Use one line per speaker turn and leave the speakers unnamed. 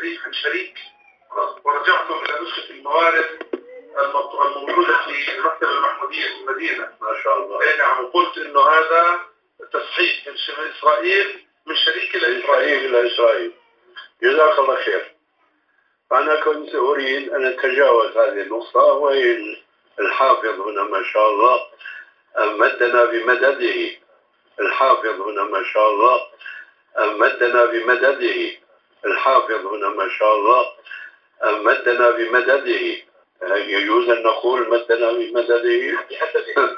التحريف عن شريك ورجعتم إلى نسخة الموارد الموجودة في المكتبة المحمودية في المدينة.
ما شاء الله.
أي نعم وقلت إنه هذا تصحيح من ش- من من شريك إلى إسرائيل.
إسرائيل إلى إسرائيل. جزاك الله خير. أنا كنت أريد أن أتجاوز هذه النقطة وهي الحافظ هنا ما شاء الله مدنا بمدده. الحافظ هنا ما شاء الله مدنا بمدده. الحافظ هنا ما شاء الله مدنا بمدده. يجوز أن نقول مدنا بمدده.